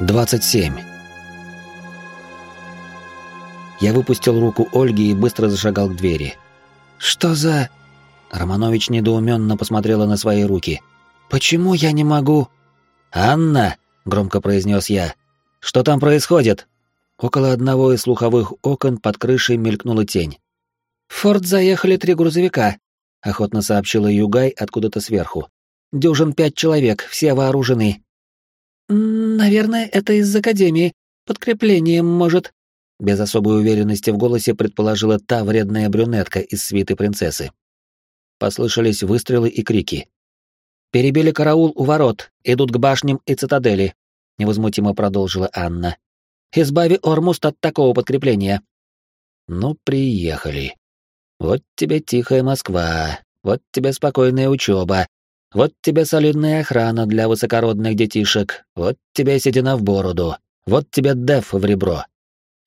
27. Я выпустил руку Ольги и быстро зашагал к двери. «Что за...» Романович недоуменно посмотрела на свои руки. «Почему я не могу...» «Анна!» — громко произнес я. «Что там происходит?» Около одного из слуховых окон под крышей мелькнула тень. «В форт заехали три грузовика», — охотно сообщила Югай откуда-то сверху. «Дюжин пять человек, все вооружены. «Наверное, это из Академии. Подкреплением, может...» Без особой уверенности в голосе предположила та вредная брюнетка из свиты принцессы. Послышались выстрелы и крики. «Перебили караул у ворот, идут к башням и цитадели», — невозмутимо продолжила Анна. «Избави Ормуст от такого подкрепления». «Ну, приехали. Вот тебе тихая Москва, вот тебе спокойная учеба, вот тебе солидная охрана для высокородных детишек, вот тебе седина в бороду, вот тебе деф в ребро.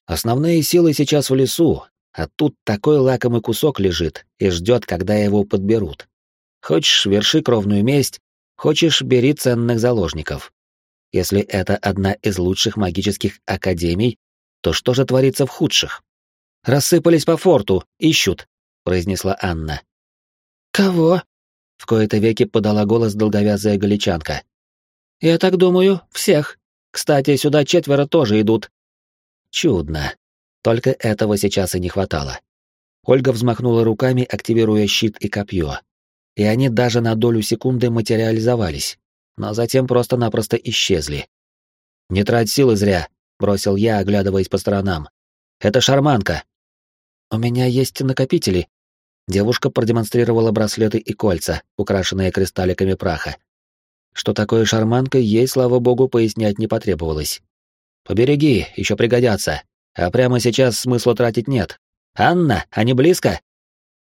Основные силы сейчас в лесу, а тут такой лакомый кусок лежит и ждет, когда его подберут. Хочешь, верши кровную месть, хочешь, бери ценных заложников. Если это одна из лучших магических академий, то что же творится в худших? Рассыпались по форту, ищут, произнесла Анна. Кого? В кои-то веки подала голос долговязая галичанка. «Я так думаю, всех. Кстати, сюда четверо тоже идут». Чудно. Только этого сейчас и не хватало. Ольга взмахнула руками, активируя щит и копье. И они даже на долю секунды материализовались, но затем просто-напросто исчезли. «Не трать силы зря», — бросил я, оглядываясь по сторонам. «Это шарманка». «У меня есть накопители», Девушка продемонстрировала браслеты и кольца, украшенные кристалликами праха. Что такое шарманка, ей, слава богу, пояснять не потребовалось. «Побереги, еще пригодятся. А прямо сейчас смысла тратить нет. Анна, они близко?»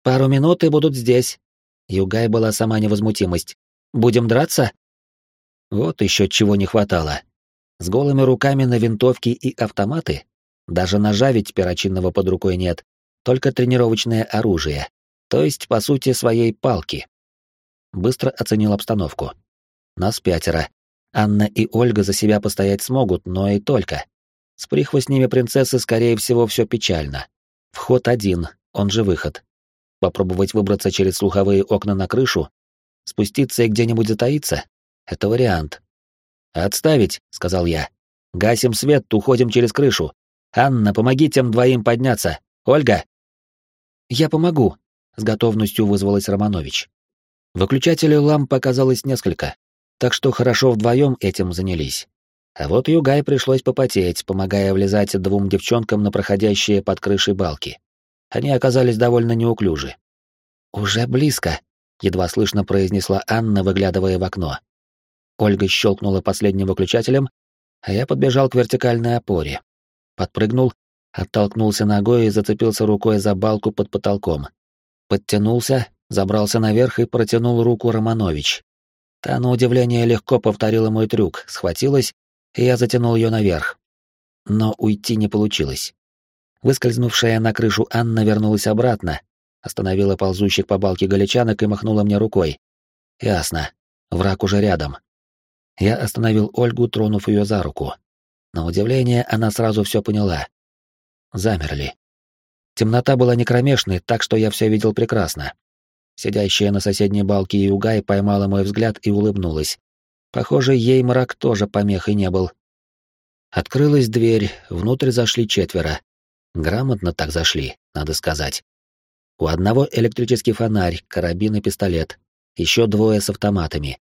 «Пару минут и будут здесь». Югай была сама невозмутимость. «Будем драться?» Вот еще чего не хватало. С голыми руками на винтовки и автоматы? Даже ножа ведь перочинного под рукой нет, только тренировочное оружие то есть, по сути, своей палки. Быстро оценил обстановку. Нас пятеро. Анна и Ольга за себя постоять смогут, но и только. С прихвостнями принцессы, скорее всего, все печально. Вход один, он же выход. Попробовать выбраться через слуховые окна на крышу, спуститься и где-нибудь затаиться — это вариант. «Отставить», — сказал я. «Гасим свет, уходим через крышу. Анна, помоги тем двоим подняться. Ольга!» «Я помогу», с готовностью вызвалась Романович. Выключателей ламп оказалось несколько, так что хорошо вдвоем этим занялись. А вот Югай пришлось попотеть, помогая влезать двум девчонкам на проходящие под крышей балки. Они оказались довольно неуклюжи. «Уже близко», — едва слышно произнесла Анна, выглядывая в окно. Ольга щелкнула последним выключателем, а я подбежал к вертикальной опоре. Подпрыгнул, оттолкнулся ногой и зацепился рукой за балку под потолком, Подтянулся, забрался наверх и протянул руку Романович. Та, на удивление, легко повторила мой трюк, схватилась, и я затянул ее наверх. Но уйти не получилось. Выскользнувшая на крышу Анна вернулась обратно, остановила ползущих по балке галичанок и махнула мне рукой. Ясно, враг уже рядом. Я остановил Ольгу, тронув ее за руку. На удивление, она сразу все поняла. Замерли. Темнота была не кромешной, так что я все видел прекрасно. Сидящая на соседней балке Югай поймала мой взгляд и улыбнулась. Похоже, ей мрак тоже помехой не был. Открылась дверь, внутрь зашли четверо. Грамотно так зашли, надо сказать. У одного электрический фонарь, карабин и пистолет. Еще двое с автоматами.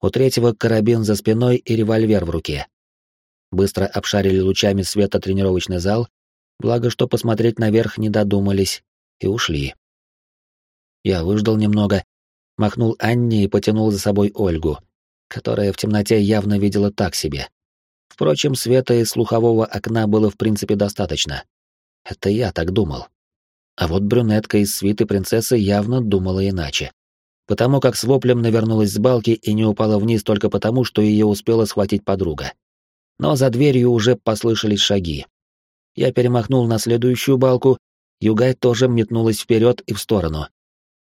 У третьего карабин за спиной и револьвер в руке. Быстро обшарили лучами света тренировочный зал Благо, что посмотреть наверх не додумались и ушли. Я выждал немного, махнул Анне и потянул за собой Ольгу, которая в темноте явно видела так себе. Впрочем, света из слухового окна было в принципе достаточно. Это я так думал. А вот брюнетка из свиты принцессы явно думала иначе. Потому как с воплем навернулась с балки и не упала вниз только потому, что ее успела схватить подруга. Но за дверью уже послышались шаги. Я перемахнул на следующую балку, Югай тоже метнулась вперед и в сторону.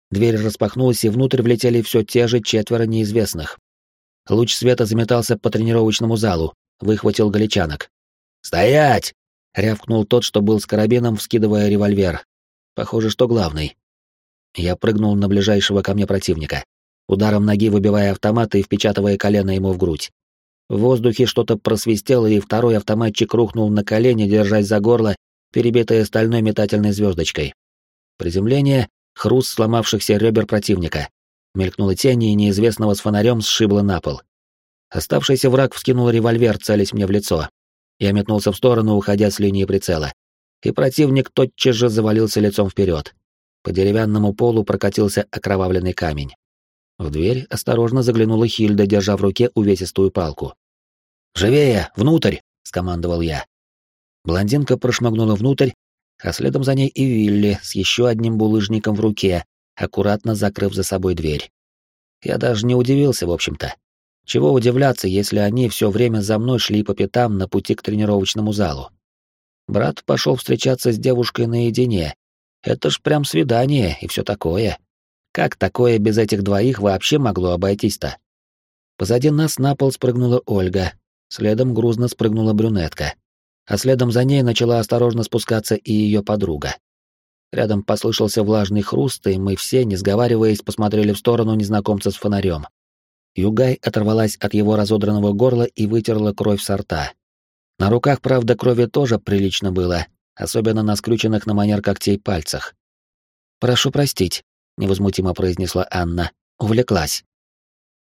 Дверь распахнулась, и внутрь влетели все те же четверо неизвестных. Луч света заметался по тренировочному залу, выхватил галичанок. «Стоять!» — рявкнул тот, что был с карабином, вскидывая револьвер. Похоже, что главный. Я прыгнул на ближайшего ко мне противника, ударом ноги выбивая автомат и впечатывая колено ему в грудь. В воздухе что-то просвистело, и второй автоматчик рухнул на колени, держась за горло, перебитое стальной метательной звездочкой. Приземление, хруст сломавшихся ребер противника. Мелькнула тень, и неизвестного с фонарем сшибло на пол. Оставшийся враг вскинул револьвер, целясь мне в лицо. Я метнулся в сторону, уходя с линии прицела. И противник тотчас же завалился лицом вперед. По деревянному полу прокатился окровавленный камень. В дверь осторожно заглянула Хильда, держа в руке увесистую палку. «Живее! Внутрь!» — скомандовал я. Блондинка прошмыгнула внутрь, а следом за ней и Вилли с еще одним булыжником в руке, аккуратно закрыв за собой дверь. Я даже не удивился, в общем-то. Чего удивляться, если они все время за мной шли по пятам на пути к тренировочному залу. Брат пошел встречаться с девушкой наедине. Это ж прям свидание и все такое. Как такое без этих двоих вообще могло обойтись-то? Позади нас на пол спрыгнула Ольга, следом грузно спрыгнула брюнетка, а следом за ней начала осторожно спускаться и ее подруга. Рядом послышался влажный хруст, и мы все, не сговариваясь, посмотрели в сторону незнакомца с фонарем. Югай оторвалась от его разодранного горла и вытерла кровь со рта. На руках, правда, крови тоже прилично было, особенно на скрюченных на манер когтей пальцах. «Прошу простить», — невозмутимо произнесла Анна. Увлеклась.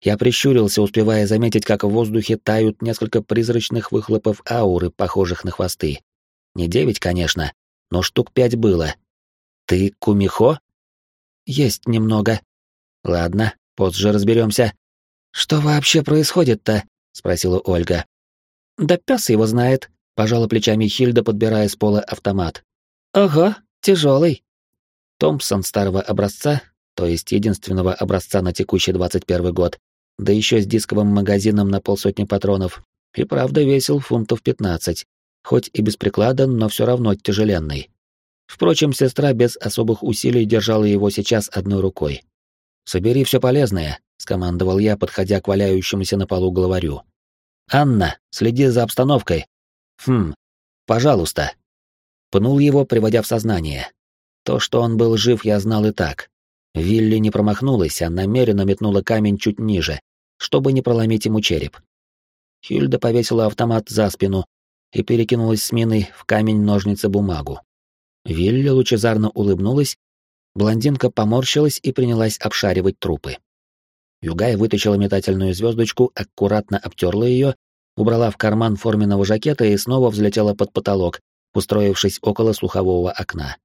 Я прищурился, успевая заметить, как в воздухе тают несколько призрачных выхлопов ауры, похожих на хвосты. Не девять, конечно, но штук пять было. Ты кумихо? Есть немного. Ладно, позже разберемся. Что вообще происходит-то? спросила Ольга. Да пес его знает, пожала плечами Хильда, подбирая с пола автомат. Ага, тяжелый. Томпсон старого образца, то есть единственного образца на текущий 21 год, да еще с дисковым магазином на полсотни патронов, и правда весил фунтов 15, хоть и без приклада, но все равно тяжеленный. Впрочем, сестра без особых усилий держала его сейчас одной рукой. «Собери все полезное», — скомандовал я, подходя к валяющемуся на полу главарю. «Анна, следи за обстановкой». «Хм, пожалуйста». Пнул его, приводя в сознание. То, что он был жив, я знал и так. Вилли не промахнулась, а намеренно метнула камень чуть ниже, чтобы не проломить ему череп. Хильда повесила автомат за спину и перекинулась с миной в камень-ножницы-бумагу. Вилли лучезарно улыбнулась, блондинка поморщилась и принялась обшаривать трупы. Югай вытащила метательную звездочку, аккуратно обтерла ее, убрала в карман форменного жакета и снова взлетела под потолок, устроившись около слухового окна.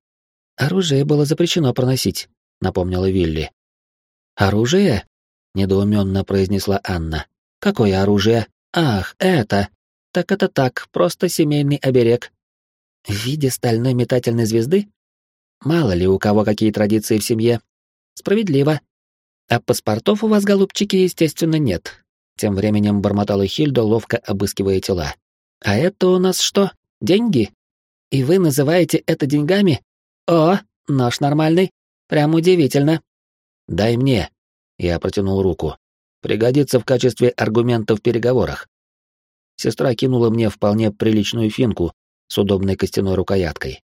«Оружие было запрещено проносить», — напомнила Вилли. «Оружие?» — недоуменно произнесла Анна. «Какое оружие? Ах, это! Так это так, просто семейный оберег. В виде стальной метательной звезды? Мало ли у кого какие традиции в семье. Справедливо. А паспортов у вас, голубчики, естественно, нет. Тем временем бормотала Хильда, ловко обыскивая тела. А это у нас что? Деньги? И вы называете это деньгами? «О, нож нормальный. Прям удивительно». «Дай мне». Я протянул руку. «Пригодится в качестве аргумента в переговорах». Сестра кинула мне вполне приличную финку с удобной костяной рукояткой.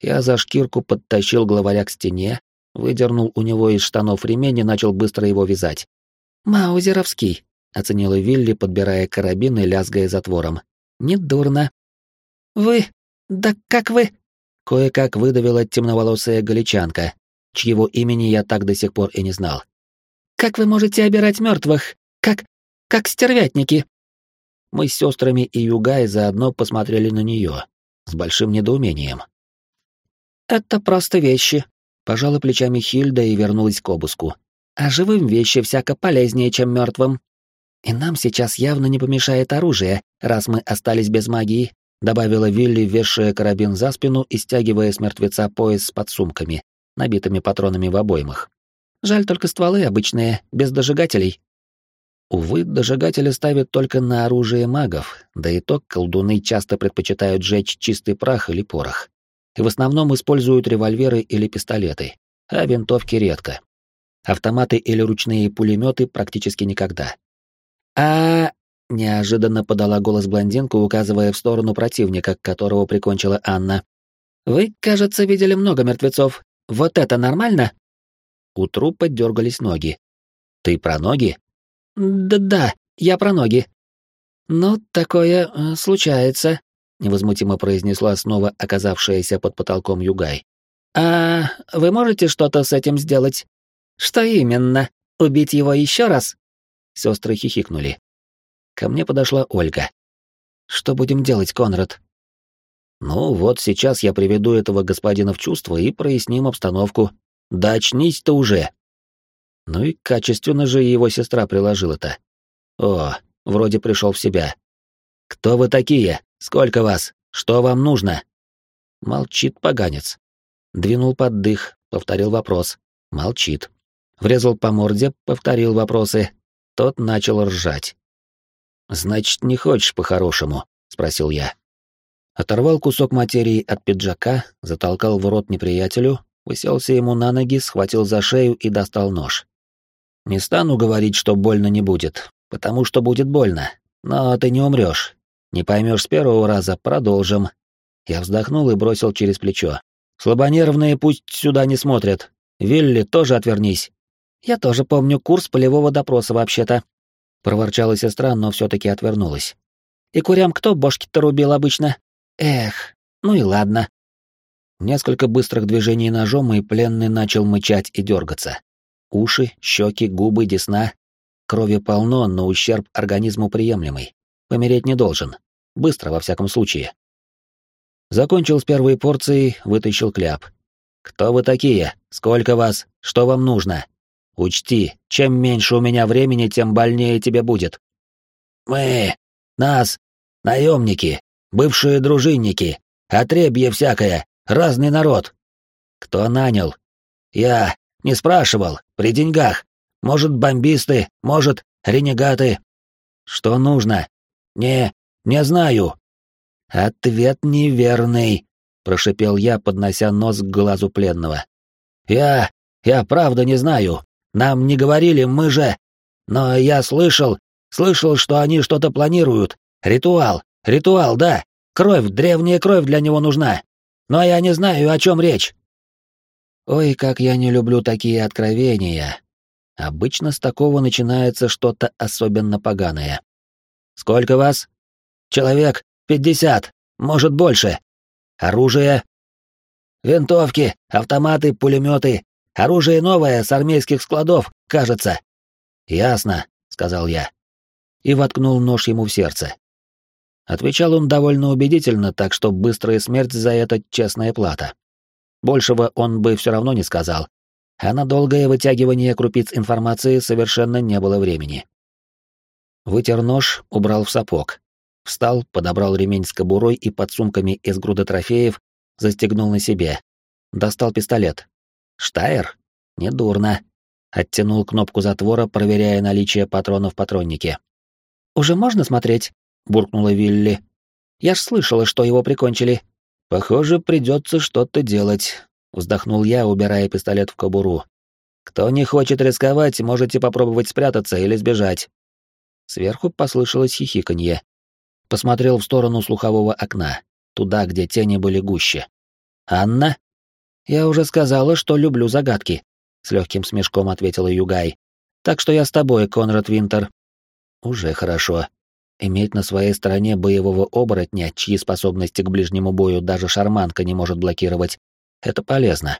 Я за шкирку подтащил главаря к стене, выдернул у него из штанов ремень и начал быстро его вязать. «Маузеровский», — оценила Вилли, подбирая карабин и лязгая затвором. «Недурно». «Вы? Да как вы?» Кое-как выдавила темноволосая галичанка, чьего имени я так до сих пор и не знал. «Как вы можете обирать мертвых? Как... как стервятники?» Мы с сестрами и Югай заодно посмотрели на нее с большим недоумением. «Это просто вещи», — пожала плечами Хильда и вернулась к обыску. «А живым вещи всяко полезнее, чем мертвым. И нам сейчас явно не помешает оружие, раз мы остались без магии добавила Вилли, вешая карабин за спину и стягивая с мертвеца пояс с подсумками, набитыми патронами в обоймах. Жаль только стволы обычные, без дожигателей. Увы, дожигатели ставят только на оружие магов, да и то колдуны часто предпочитают жечь чистый прах или порох. И в основном используют револьверы или пистолеты, а винтовки редко. Автоматы или ручные пулеметы практически никогда. А неожиданно подала голос блондинка, указывая в сторону противника, которого прикончила Анна. «Вы, кажется, видели много мертвецов. Вот это нормально?» У трупа дергались ноги. «Ты про ноги?» «Да-да, я про ноги». «Ну, такое э, случается», — невозмутимо произнесла снова оказавшаяся под потолком Югай. «А вы можете что-то с этим сделать?» «Что именно? Убить его еще раз?» Сестры хихикнули. Ко мне подошла Ольга. «Что будем делать, Конрад?» «Ну, вот сейчас я приведу этого господина в чувство и проясним обстановку. Да очнись-то уже!» Ну и качественно же его сестра приложила-то. О, вроде пришел в себя. «Кто вы такие? Сколько вас? Что вам нужно?» Молчит поганец. Двинул под дых, повторил вопрос. Молчит. Врезал по морде, повторил вопросы. Тот начал ржать. «Значит, не хочешь по-хорошему?» — спросил я. Оторвал кусок материи от пиджака, затолкал в рот неприятелю, уселся ему на ноги, схватил за шею и достал нож. Не стану говорить, что больно не будет, потому что будет больно, но ты не умрешь. Не поймешь с первого раза, продолжим. Я вздохнул и бросил через плечо. Слабонервные пусть сюда не смотрят. Вилли, тоже отвернись. Я тоже помню курс полевого допроса вообще-то. Проворчала сестра, но все-таки отвернулась. И курям кто бошки-то рубил обычно? Эх, ну и ладно. Несколько быстрых движений ножом, и пленный начал мычать и дергаться. Уши, щеки, губы, десна. Крови полно, но ущерб организму приемлемый. Помереть не должен. Быстро, во всяком случае. Закончил с первой порцией, вытащил кляп. «Кто вы такие? Сколько вас? Что вам нужно? Учти, чем меньше у меня времени, тем больнее тебе будет». «Мы, нас, наемники, бывшие дружинники, отребье всякое, разный народ». «Кто нанял?» «Я не спрашивал, при деньгах. Может, бомбисты, может, ренегаты». «Что нужно?» «Не, не знаю. «Ответ неверный», — прошипел я, поднося нос к глазу пленного. «Я... я правда не знаю. Нам не говорили, мы же... Но я слышал, слышал, что они что-то планируют. Ритуал, ритуал, да. Кровь, древняя кровь для него нужна. Но я не знаю, о чем речь». Ой, как я не люблю такие откровения. Обычно с такого начинается что-то особенно поганое. «Сколько вас?» «Человек Пятьдесят, может больше. Оружие. Винтовки, автоматы, пулеметы. Оружие новое с армейских складов, кажется. Ясно, сказал я. И воткнул нож ему в сердце. Отвечал он довольно убедительно, так что быстрая смерть за это честная плата. Большего он бы все равно не сказал, а на долгое вытягивание крупиц информации совершенно не было времени. Вытер нож, убрал в сапог, Встал, подобрал ремень с кобурой и подсумками из груды трофеев, застегнул на себе. Достал пистолет. Штайр? Недурно. Оттянул кнопку затвора, проверяя наличие патронов в патроннике. «Уже можно смотреть?» — буркнула Вилли. «Я ж слышала, что его прикончили». «Похоже, придется что-то делать», — вздохнул я, убирая пистолет в кобуру. «Кто не хочет рисковать, можете попробовать спрятаться или сбежать». Сверху послышалось хихиканье посмотрел в сторону слухового окна, туда, где тени были гуще. «Анна?» «Я уже сказала, что люблю загадки», — с легким смешком ответила Югай. «Так что я с тобой, Конрад Винтер». «Уже хорошо. Иметь на своей стороне боевого оборотня, чьи способности к ближнему бою даже шарманка не может блокировать, это полезно.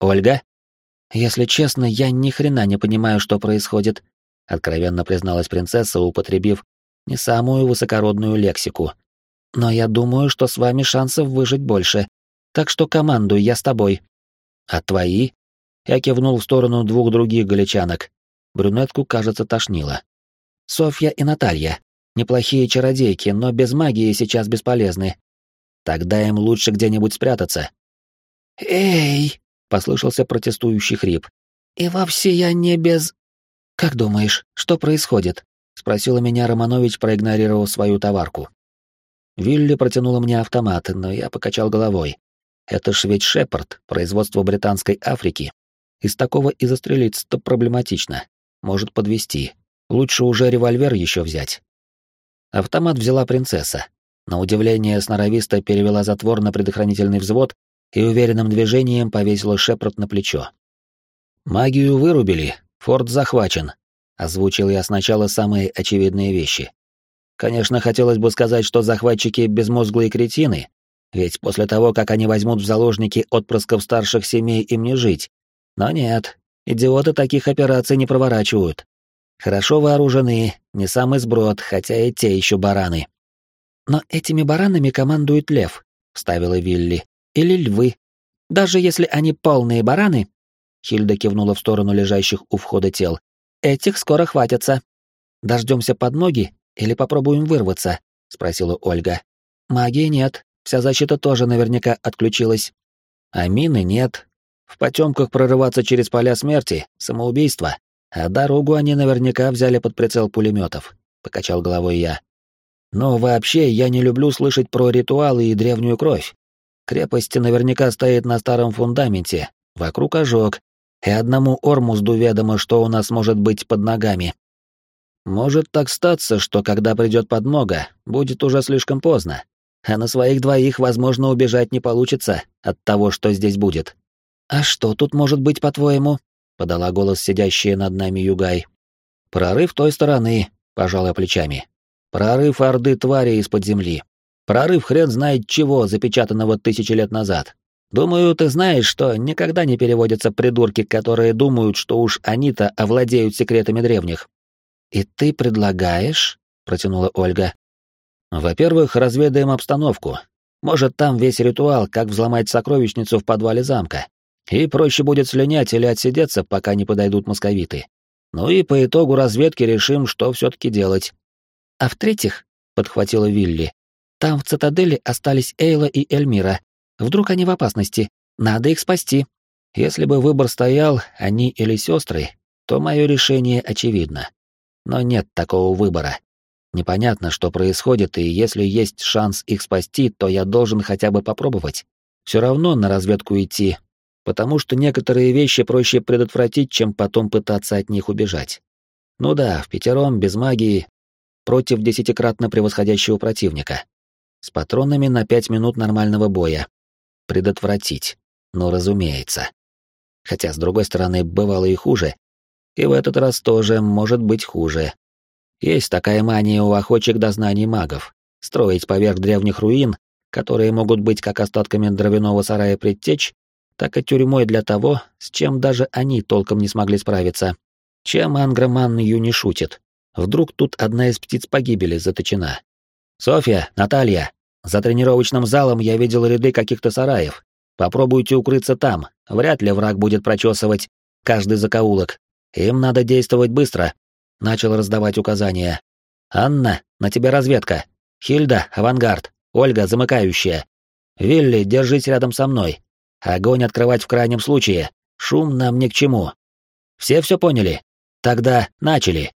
Ольга?» «Если честно, я ни хрена не понимаю, что происходит», — откровенно призналась принцесса, употребив не самую высокородную лексику. Но я думаю, что с вами шансов выжить больше. Так что командуй, я с тобой. А твои? Я кивнул в сторону двух других галичанок. Брюнетку, кажется, тошнило. Софья и Наталья. Неплохие чародейки, но без магии сейчас бесполезны. Тогда им лучше где-нибудь спрятаться. «Эй!» — послышался протестующий хрип. «И вовсе я не без...» «Как думаешь, что происходит?» спросила меня Романович, проигнорировав свою товарку. Вилли протянула мне автомат, но я покачал головой. Это ж ведь Шепард, производство британской Африки. Из такого и застрелиться-то проблематично. Может подвести. Лучше уже револьвер еще взять. Автомат взяла принцесса. На удивление сноровисто перевела затвор на предохранительный взвод и уверенным движением повесила Шепард на плечо. «Магию вырубили, форт захвачен», — озвучил я сначала самые очевидные вещи. Конечно, хотелось бы сказать, что захватчики безмозглые кретины, ведь после того, как они возьмут в заложники отпрысков старших семей, им не жить. Но нет, идиоты таких операций не проворачивают. Хорошо вооружены, не самый сброд, хотя и те еще бараны. «Но этими баранами командует лев», — вставила Вилли. «Или львы. Даже если они полные бараны...» Хильда кивнула в сторону лежащих у входа тел. «Этих скоро хватится. Дождемся подмоги или попробуем вырваться?» — спросила Ольга. «Магии нет, вся защита тоже наверняка отключилась. А мины нет. В потемках прорываться через поля смерти — самоубийство. А дорогу они наверняка взяли под прицел пулеметов», — покачал головой я. Но вообще я не люблю слышать про ритуалы и древнюю кровь. Крепость наверняка стоит на старом фундаменте, вокруг ожог, и одному Ормузду ведомо, что у нас может быть под ногами. Может так статься, что когда придет подмога, будет уже слишком поздно, а на своих двоих, возможно, убежать не получится от того, что здесь будет. «А что тут может быть, по-твоему?» — подала голос сидящая над нами Югай. «Прорыв той стороны», — пожала плечами. Прорыв орды твари из-под земли. Прорыв хрен знает чего, запечатанного тысячи лет назад. Думаю, ты знаешь, что никогда не переводятся придурки, которые думают, что уж они-то овладеют секретами древних. «И ты предлагаешь?» — протянула Ольга. «Во-первых, разведаем обстановку. Может, там весь ритуал, как взломать сокровищницу в подвале замка. И проще будет слинять или отсидеться, пока не подойдут московиты. Ну и по итогу разведки решим, что все-таки делать. А в-третьих, подхватила Вилли, там в цитадели остались Эйла и Эльмира. Вдруг они в опасности. Надо их спасти. Если бы выбор стоял, они или сестры, то мое решение очевидно. Но нет такого выбора. Непонятно, что происходит, и если есть шанс их спасти, то я должен хотя бы попробовать. Все равно на разведку идти, потому что некоторые вещи проще предотвратить, чем потом пытаться от них убежать. Ну да, в пятером, без магии, против десятикратно превосходящего противника. С патронами на пять минут нормального боя. Предотвратить. Ну, разумеется. Хотя, с другой стороны, бывало и хуже. И в этот раз тоже может быть хуже. Есть такая мания у охотчик до знаний магов. Строить поверх древних руин, которые могут быть как остатками дровяного сарая предтеч, так и тюрьмой для того, с чем даже они толком не смогли справиться. Чем Ангроман Ю не шутит. Вдруг тут одна из птиц погибели заточена. «Софья, Наталья, за тренировочным залом я видел ряды каких-то сараев. Попробуйте укрыться там, вряд ли враг будет прочесывать каждый закоулок. Им надо действовать быстро», — начал раздавать указания. «Анна, на тебе разведка. Хильда, авангард. Ольга, замыкающая. Вилли, держись рядом со мной. Огонь открывать в крайнем случае. Шум нам ни к чему. Все все поняли? Тогда начали».